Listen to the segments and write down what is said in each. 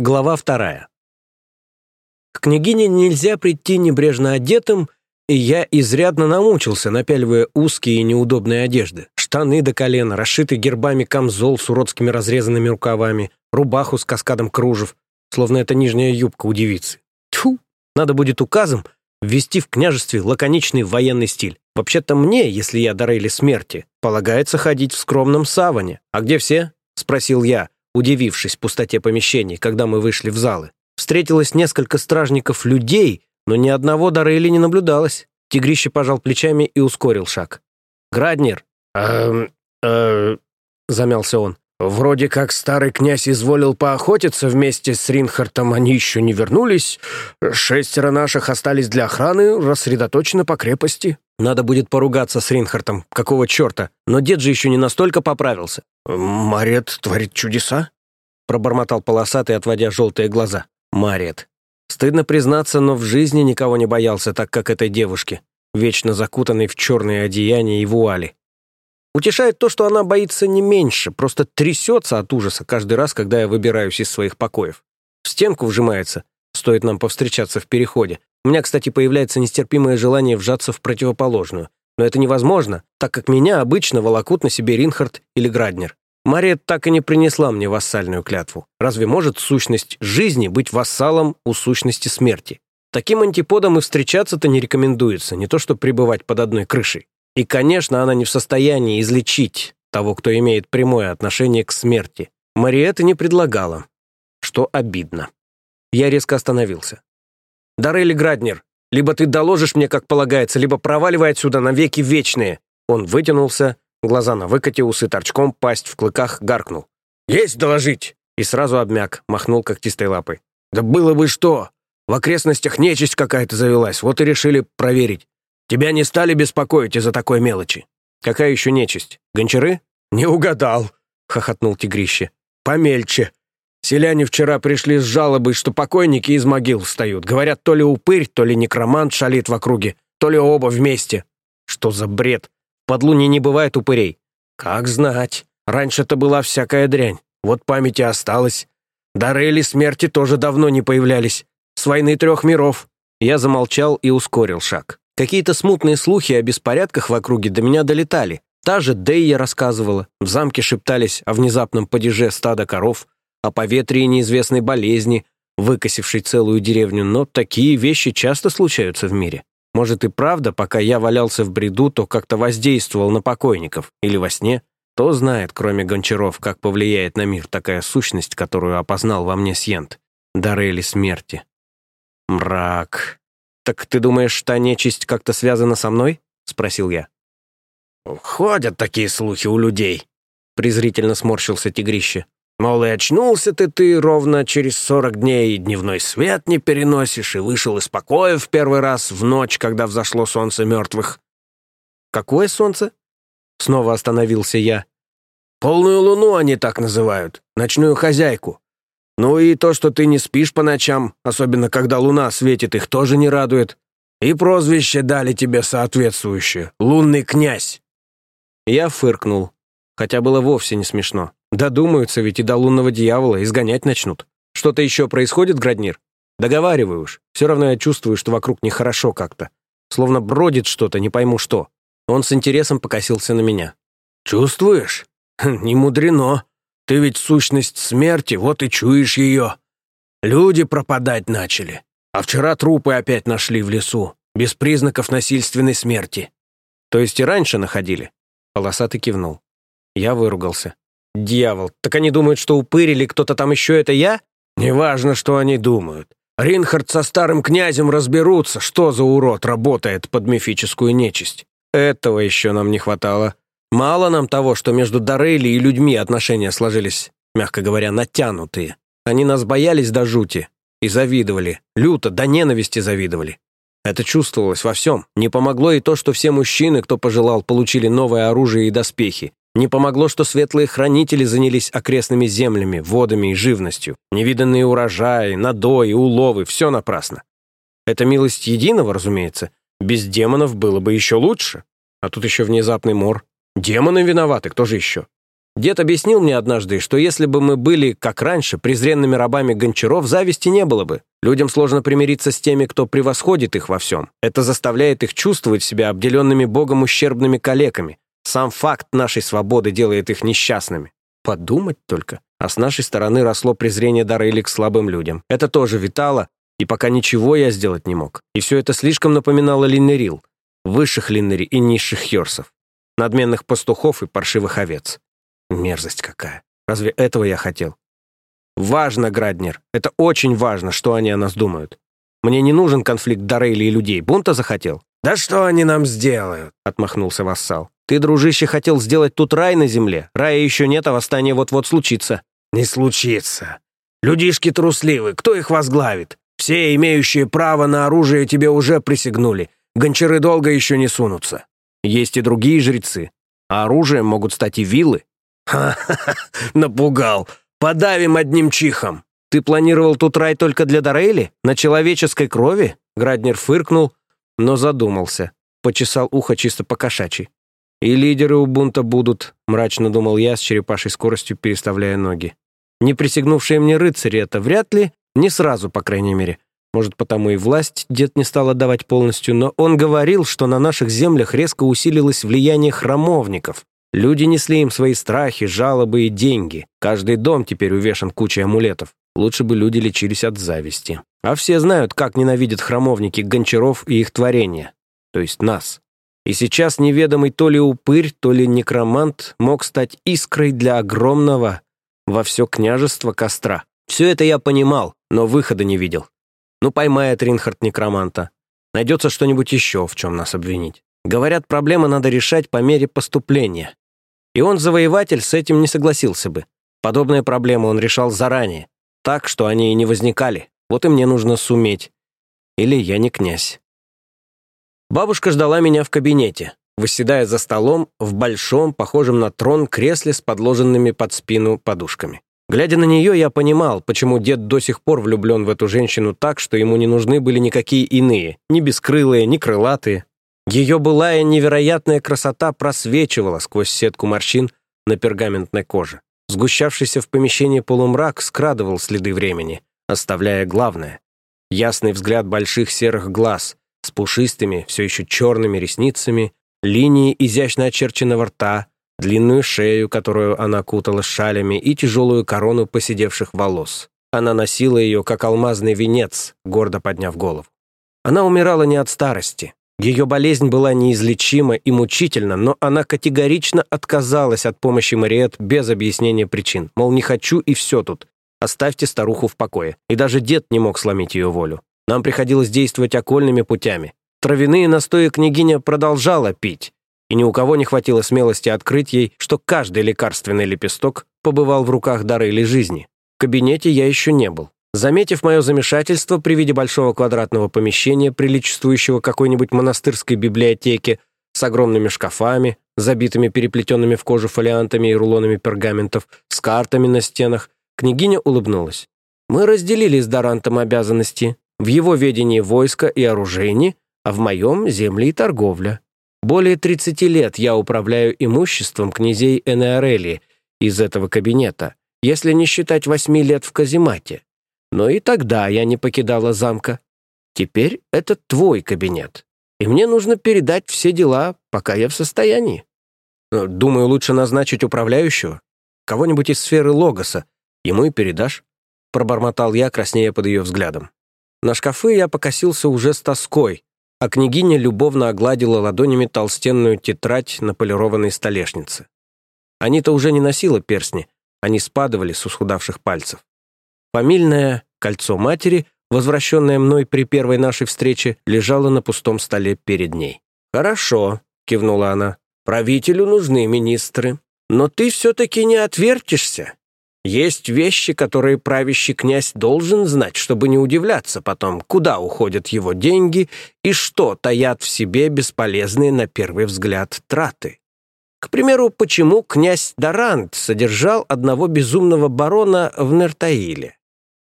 Глава вторая. К княгине нельзя прийти небрежно одетым, и я изрядно намучился, напяливая узкие и неудобные одежды. Штаны до колена, расшитый гербами камзол с уродскими разрезанными рукавами, рубаху с каскадом кружев, словно это нижняя юбка у девицы. Тьфу! Надо будет указом ввести в княжестве лаконичный военный стиль. Вообще-то мне, если я дарили смерти, полагается ходить в скромном саване. А где все? Спросил я, удивившись пустоте помещений, когда мы вышли в залы. Встретилось несколько стражников людей, но ни одного Дарейли не наблюдалось. Тигрище пожал плечами и ускорил шаг. «Граднер!» «Эм... э...» — замялся он. «Вроде как старый князь изволил поохотиться вместе с Ринхартом, они еще не вернулись. Шестеро наших остались для охраны, рассредоточены по крепости». Надо будет поругаться с Ринхартом, какого черта, но дед же еще не настолько поправился. «Марет творит чудеса?» пробормотал полосатый, отводя желтые глаза. «Марет». Стыдно признаться, но в жизни никого не боялся так, как этой девушки, вечно закутанной в черные одеяния и вуали. Утешает то, что она боится не меньше, просто трясется от ужаса каждый раз, когда я выбираюсь из своих покоев. В стенку вжимается, стоит нам повстречаться в переходе. У меня, кстати, появляется нестерпимое желание вжаться в противоположную. Но это невозможно, так как меня обычно волокут на себе Ринхард или Граднер. Мария так и не принесла мне вассальную клятву. Разве может сущность жизни быть вассалом у сущности смерти? Таким антиподом и встречаться-то не рекомендуется, не то что пребывать под одной крышей. И, конечно, она не в состоянии излечить того, кто имеет прямое отношение к смерти. Мариэта не предлагала, что обидно. Я резко остановился. «Дарели Граднер, либо ты доложишь мне, как полагается, либо проваливай отсюда навеки вечные». Он вытянулся, глаза на выкате, усы торчком, пасть в клыках, гаркнул. «Есть доложить!» И сразу обмяк, махнул когтистой лапой. «Да было бы что! В окрестностях нечисть какая-то завелась, вот и решили проверить. Тебя не стали беспокоить из-за такой мелочи?» «Какая еще нечисть? Гончары?» «Не угадал!» — хохотнул тигрище. «Помельче. Селяне вчера пришли с жалобой, что покойники из могил встают. Говорят, то ли упырь, то ли некромант шалит в округе, то ли оба вместе. Что за бред? Под луне не бывает упырей. Как знать. Раньше-то была всякая дрянь. Вот памяти осталось. Дарели смерти тоже давно не появлялись. С войны трех миров. Я замолчал и ускорил шаг. Какие-то смутные слухи о беспорядках в округе до меня долетали. Та же Дейя рассказывала. В замке шептались о внезапном падеже стада коров, о поветрии неизвестной болезни, выкосившей целую деревню, но такие вещи часто случаются в мире. Может и правда, пока я валялся в бреду, то как-то воздействовал на покойников, или во сне. Кто знает, кроме гончаров, как повлияет на мир такая сущность, которую опознал во мне Сьент. Дарели смерти. Мрак. «Так ты думаешь, та нечисть как-то связана со мной?» — спросил я. «Ходят такие слухи у людей», — презрительно сморщился тигрище. Мол, и очнулся ты ты ровно через сорок дней, и дневной свет не переносишь, и вышел из покоя в первый раз в ночь, когда взошло солнце мертвых. Какое солнце? Снова остановился я. Полную луну они так называют, ночную хозяйку. Ну и то, что ты не спишь по ночам, особенно когда луна светит, их тоже не радует. И прозвище дали тебе соответствующее — лунный князь. Я фыркнул, хотя было вовсе не смешно. Додумаются ведь и до лунного дьявола, изгонять начнут. Что-то еще происходит, Граднир? Договаривай уж. Все равно я чувствую, что вокруг нехорошо как-то. Словно бродит что-то, не пойму что. Он с интересом покосился на меня. «Чувствуешь? Хм, не мудрено. Ты ведь сущность смерти, вот и чуешь ее. Люди пропадать начали. А вчера трупы опять нашли в лесу, без признаков насильственной смерти». «То есть и раньше находили?» Полосатый кивнул. Я выругался. Дьявол, так они думают, что упырь или кто-то там еще это я? Неважно, что они думают. Ринхард со старым князем разберутся, что за урод работает под мифическую нечисть. Этого еще нам не хватало. Мало нам того, что между Дарейли и людьми отношения сложились, мягко говоря, натянутые. Они нас боялись до жути и завидовали, люто, до ненависти завидовали. Это чувствовалось во всем. Не помогло и то, что все мужчины, кто пожелал, получили новое оружие и доспехи. Не помогло, что светлые хранители занялись окрестными землями, водами и живностью. Невиданные урожаи, надои, уловы — все напрасно. Это милость единого, разумеется. Без демонов было бы еще лучше. А тут еще внезапный мор. Демоны виноваты, кто же еще? Дед объяснил мне однажды, что если бы мы были, как раньше, презренными рабами гончаров, зависти не было бы. Людям сложно примириться с теми, кто превосходит их во всем. Это заставляет их чувствовать себя обделенными Богом ущербными калеками. Сам факт нашей свободы делает их несчастными. Подумать только. А с нашей стороны росло презрение Дарейли к слабым людям. Это тоже витало, и пока ничего я сделать не мог. И все это слишком напоминало Линнерил, высших Линнери и низших Хьорсов, надменных пастухов и паршивых овец. Мерзость какая. Разве этого я хотел? Важно, Граднер. Это очень важно, что они о нас думают. Мне не нужен конфликт Дарейли и людей. Бунта захотел. «Да что они нам сделают?» — отмахнулся вассал. «Ты, дружище, хотел сделать тут рай на земле. Рая еще нет, а восстание вот-вот случится». «Не случится. Людишки трусливы. Кто их возглавит? Все, имеющие право на оружие, тебе уже присягнули. Гончары долго еще не сунутся». «Есть и другие жрецы. А оружием могут стать и виллы. «Ха-ха-ха! Напугал! Подавим одним чихом!» «Ты планировал тут рай только для Дорейли? На человеческой крови?» Граднер фыркнул, но задумался. Почесал ухо чисто по-кошачьи. «И лидеры у бунта будут», — мрачно думал я, с черепашей скоростью переставляя ноги. «Не присягнувшие мне рыцари это вряд ли, не сразу, по крайней мере. Может, потому и власть дед не стал отдавать полностью, но он говорил, что на наших землях резко усилилось влияние храмовников, Люди несли им свои страхи, жалобы и деньги. Каждый дом теперь увешан кучей амулетов. Лучше бы люди лечились от зависти. А все знают, как ненавидят храмовники гончаров и их творения. То есть нас. И сейчас неведомый то ли упырь, то ли некромант мог стать искрой для огромного во все княжество костра. Все это я понимал, но выхода не видел. Ну, поймает Ринхард некроманта. Найдется что-нибудь еще, в чем нас обвинить. Говорят, проблемы надо решать по мере поступления. И он, завоеватель, с этим не согласился бы. Подобные проблемы он решал заранее, так, что они и не возникали. Вот и мне нужно суметь. Или я не князь. Бабушка ждала меня в кабинете, восседая за столом в большом, похожем на трон, кресле с подложенными под спину подушками. Глядя на нее, я понимал, почему дед до сих пор влюблен в эту женщину так, что ему не нужны были никакие иные, ни бескрылые, ни крылатые. Ее былая невероятная красота просвечивала сквозь сетку морщин на пергаментной коже. Сгущавшийся в помещении полумрак скрадывал следы времени, оставляя главное — ясный взгляд больших серых глаз с пушистыми, все еще черными ресницами, линии изящно очерченного рта, длинную шею, которую она кутала шалями, и тяжелую корону поседевших волос. Она носила ее, как алмазный венец, гордо подняв голову. Она умирала не от старости, ее болезнь была неизлечима и мучительна, но она категорично отказалась от помощи Мариет без объяснения причин. Мол, не хочу и все тут. Оставьте старуху в покое. И даже дед не мог сломить ее волю. Нам приходилось действовать окольными путями. Травяные настои княгиня продолжала пить. И ни у кого не хватило смелости открыть ей, что каждый лекарственный лепесток побывал в руках дары или жизни. В кабинете я еще не был. Заметив мое замешательство при виде большого квадратного помещения, приличествующего какой-нибудь монастырской библиотеке, с огромными шкафами, забитыми переплетенными в кожу фолиантами и рулонами пергаментов, с картами на стенах, княгиня улыбнулась. Мы разделили с Дарантом обязанности. В его ведении войска и оружейни, а в моем — земли и торговля. Более 30 лет я управляю имуществом князей Энеорелии из этого кабинета, если не считать восьми лет в Казимате. Но и тогда я не покидала замка. Теперь это твой кабинет, и мне нужно передать все дела, пока я в состоянии. Э, думаю, лучше назначить управляющего, кого-нибудь из сферы Логоса, ему и передашь», — пробормотал я, краснея под ее взглядом. На шкафы я покосился уже с тоской, а княгиня любовно огладила ладонями толстенную тетрадь на полированной столешнице. Анита уже не носила перстни, они спадывали с усхудавших пальцев. Фамильное кольцо матери, возвращенное мной при первой нашей встрече, лежало на пустом столе перед ней. «Хорошо», — кивнула она, — «правителю нужны министры. Но ты все-таки не отвертишься. Есть вещи, которые правящий князь должен знать, чтобы не удивляться потом, куда уходят его деньги и что таят в себе бесполезные на первый взгляд траты. К примеру, почему князь Дарант содержал одного безумного барона в Нертаиле?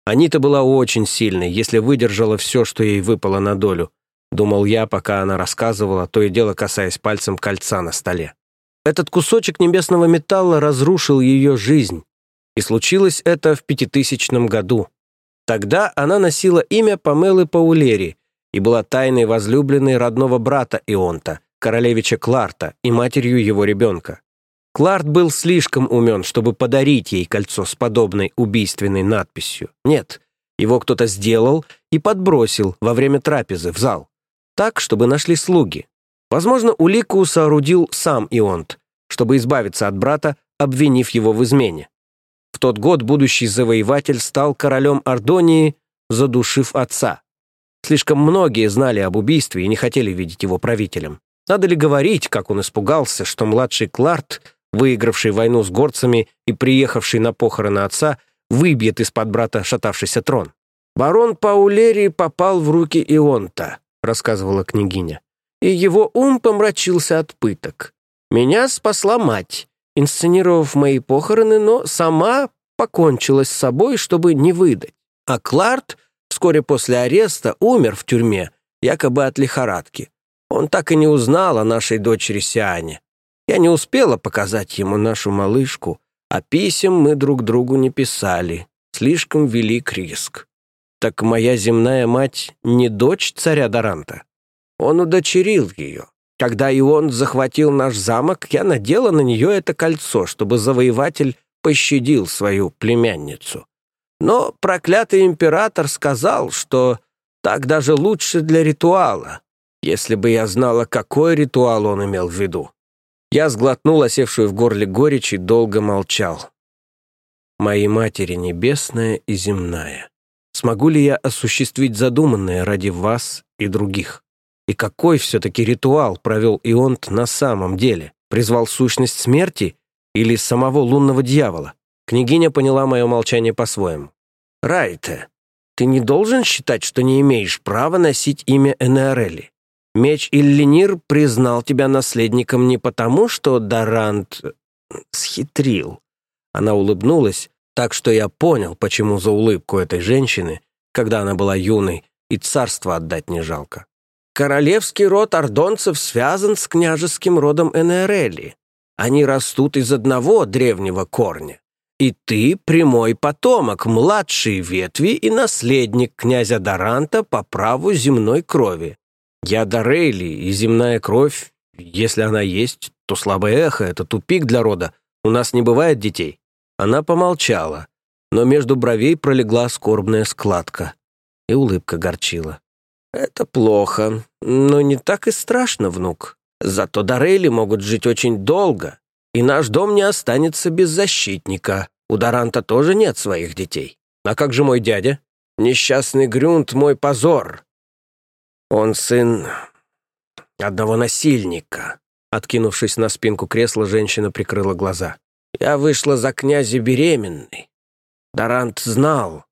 Анита была очень сильной, если выдержала все, что ей выпало на долю. Думал я, пока она рассказывала, то и дело касаясь пальцем кольца на столе. Этот кусочек небесного металла разрушил ее жизнь. И случилось это в пятитысячном году. Тогда она носила имя Памелы Паулери и была тайной возлюбленной родного брата Ионта, королевича Кларта, и матерью его ребенка. Кларт был слишком умен, чтобы подарить ей кольцо с подобной убийственной надписью. Нет, его кто-то сделал и подбросил во время трапезы в зал. Так, чтобы нашли слуги. Возможно, улику соорудил сам Ионт, чтобы избавиться от брата, обвинив его в измене. В тот год будущий завоеватель стал королем Ордонии, задушив отца. Слишком многие знали об убийстве и не хотели видеть его правителем. Надо ли говорить, как он испугался, что младший Кларт, выигравший войну с горцами и приехавший на похороны отца, выбьет из-под брата шатавшийся трон? «Барон Паулерий попал в руки Ионта», — рассказывала княгиня, «и его ум помрачился от пыток. Меня спасла мать инсценировав мои похороны, но сама покончила с собой, чтобы не выдать. А Кларт вскоре после ареста умер в тюрьме, якобы от лихорадки. Он так и не узнал о нашей дочери Сиане. Я не успела показать ему нашу малышку, а писем мы друг другу не писали. Слишком велик риск. Так моя земная мать не дочь царя Даранта. Он удочерил ее. Когда и он захватил наш замок, я надела на нее это кольцо, чтобы завоеватель пощадил свою племянницу. Но проклятый император сказал, что так даже лучше для ритуала, если бы я знала, какой ритуал он имел в виду. Я сглотнул осевшую в горле горечь и долго молчал. «Мои матери небесная и земная, смогу ли я осуществить задуманное ради вас и других?» И какой все-таки ритуал провел Ионт на самом деле? Призвал сущность смерти или самого лунного дьявола? Княгиня поняла мое молчание по-своему. «Райте, ты не должен считать, что не имеешь права носить имя Энеорели. Меч Иллинир признал тебя наследником не потому, что Дарант схитрил». Она улыбнулась, так что я понял, почему за улыбку этой женщины, когда она была юной, и царство отдать не жалко. Королевский род ордонцев связан с княжеским родом Энерели. Они растут из одного древнего корня. И ты прямой потомок, младшей ветви и наследник князя Даранта по праву земной крови. Я Дарейли, и земная кровь, если она есть, то слабое эхо — это тупик для рода. У нас не бывает детей». Она помолчала, но между бровей пролегла скорбная складка, и улыбка горчила. «Это плохо, но не так и страшно, внук. Зато Дарейли могут жить очень долго, и наш дом не останется без защитника. У Даранта тоже нет своих детей. А как же мой дядя? Несчастный Грюнт — мой позор. Он сын одного насильника». Откинувшись на спинку кресла, женщина прикрыла глаза. «Я вышла за князя беременной. Дарант знал.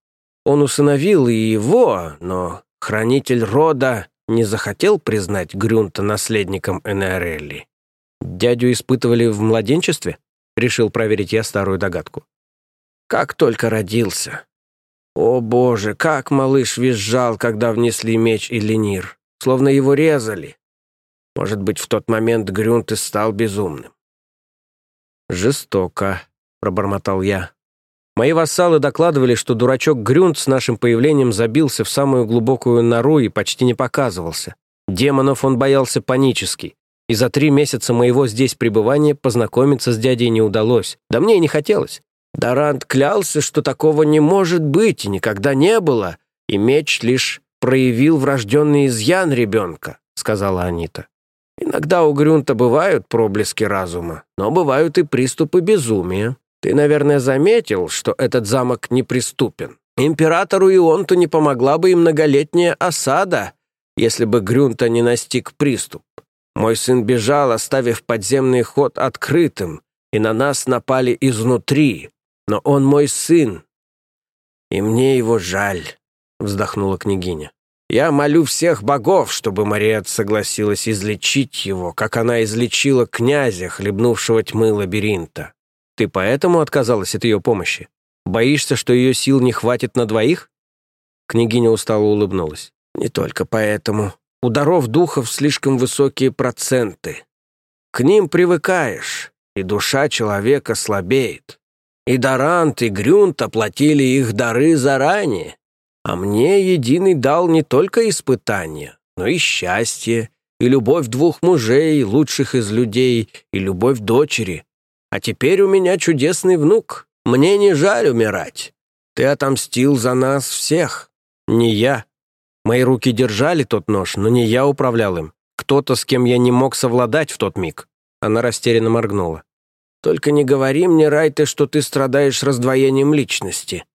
Он усыновил и его, но Хранитель рода не захотел признать Грюнта наследником Энеорелли. Дядю испытывали в младенчестве? Решил проверить я старую догадку. Как только родился. О боже, как малыш визжал, когда внесли меч и ленир. Словно его резали. Может быть, в тот момент Грюнт и стал безумным. «Жестоко», — пробормотал я. Мои вассалы докладывали, что дурачок Грюнд с нашим появлением забился в самую глубокую нору и почти не показывался. Демонов он боялся панически. И за три месяца моего здесь пребывания познакомиться с дядей не удалось. Да мне и не хотелось. Дарант клялся, что такого не может быть и никогда не было, и меч лишь проявил врожденный изъян ребенка, сказала Анита. Иногда у Грюнта бывают проблески разума, но бывают и приступы безумия. Ты, наверное, заметил, что этот замок неприступен. Императору Ионту не помогла бы и многолетняя осада, если бы Грюнта не настиг приступ. Мой сын бежал, оставив подземный ход открытым, и на нас напали изнутри. Но он мой сын, и мне его жаль», — вздохнула княгиня. «Я молю всех богов, чтобы Мариет согласилась излечить его, как она излечила князя, хлебнувшего тьмы лабиринта. Ты поэтому отказалась от ее помощи? Боишься, что ее сил не хватит на двоих?» Княгиня устало улыбнулась. «Не только поэтому. У даров духов слишком высокие проценты. К ним привыкаешь, и душа человека слабеет. И Дорант, и Грюнт оплатили их дары заранее. А мне Единый дал не только испытания, но и счастье, и любовь двух мужей, лучших из людей, и любовь дочери. А теперь у меня чудесный внук. Мне не жаль умирать. Ты отомстил за нас всех. Не я. Мои руки держали тот нож, но не я управлял им. Кто-то, с кем я не мог совладать в тот миг. Она растерянно моргнула. «Только не говори мне, Райте, что ты страдаешь раздвоением личности».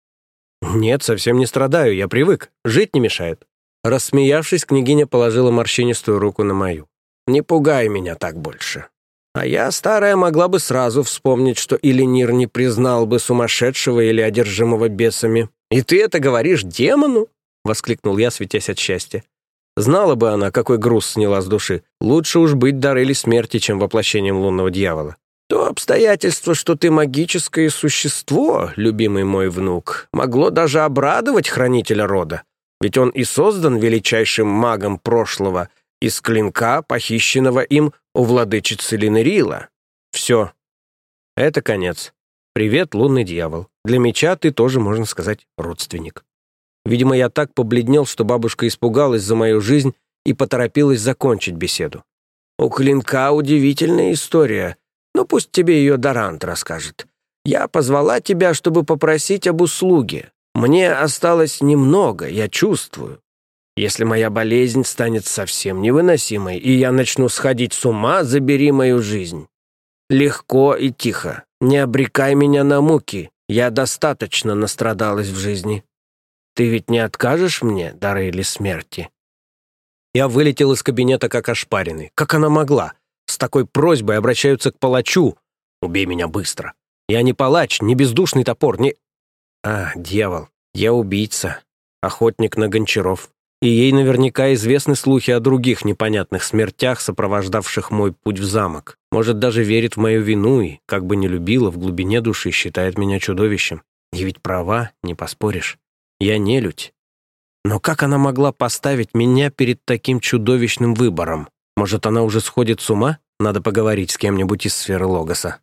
«Нет, совсем не страдаю, я привык. Жить не мешает». Рассмеявшись, княгиня положила морщинистую руку на мою. «Не пугай меня так больше. А я, старая, могла бы сразу вспомнить, что Иленир не признал бы сумасшедшего или одержимого бесами. И ты это говоришь демону?» — воскликнул я, светясь от счастья. Знала бы она, какой груз сняла с души. Лучше уж быть дарыли смерти, чем воплощением лунного дьявола. То обстоятельство, что ты магическое существо, любимый мой внук, могло даже обрадовать хранителя рода. Ведь он и создан величайшим магом прошлого из клинка, похищенного им у владычицы Линерила. Все. Это конец. Привет, лунный дьявол. Для меча ты тоже, можно сказать, родственник. Видимо, я так побледнел, что бабушка испугалась за мою жизнь и поторопилась закончить беседу. «У клинка удивительная история, но пусть тебе ее Дорант расскажет. Я позвала тебя, чтобы попросить об услуге. Мне осталось немного, я чувствую. Если моя болезнь станет совсем невыносимой, и я начну сходить с ума, забери мою жизнь. Легко и тихо. Не обрекай меня на муки. Я достаточно настрадалась в жизни. Ты ведь не откажешь мне, дары или смерти?» Я вылетел из кабинета как ошпаренный. Как она могла? С такой просьбой обращаются к палачу. Убей меня быстро. Я не палач, не бездушный топор, не... А, дьявол, я убийца, охотник на гончаров и ей наверняка известны слухи о других непонятных смертях, сопровождавших мой путь в замок. Может, даже верит в мою вину и, как бы не любила, в глубине души считает меня чудовищем. И ведь права, не поспоришь. Я не людь. Но как она могла поставить меня перед таким чудовищным выбором? Может, она уже сходит с ума? Надо поговорить с кем-нибудь из сферы Логоса.